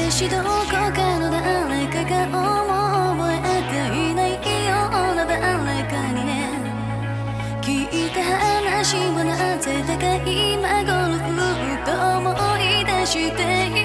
昔どこかの誰かが思覚えていないような誰かにね。聞いた話はなぜだか今頃ふと思い出している。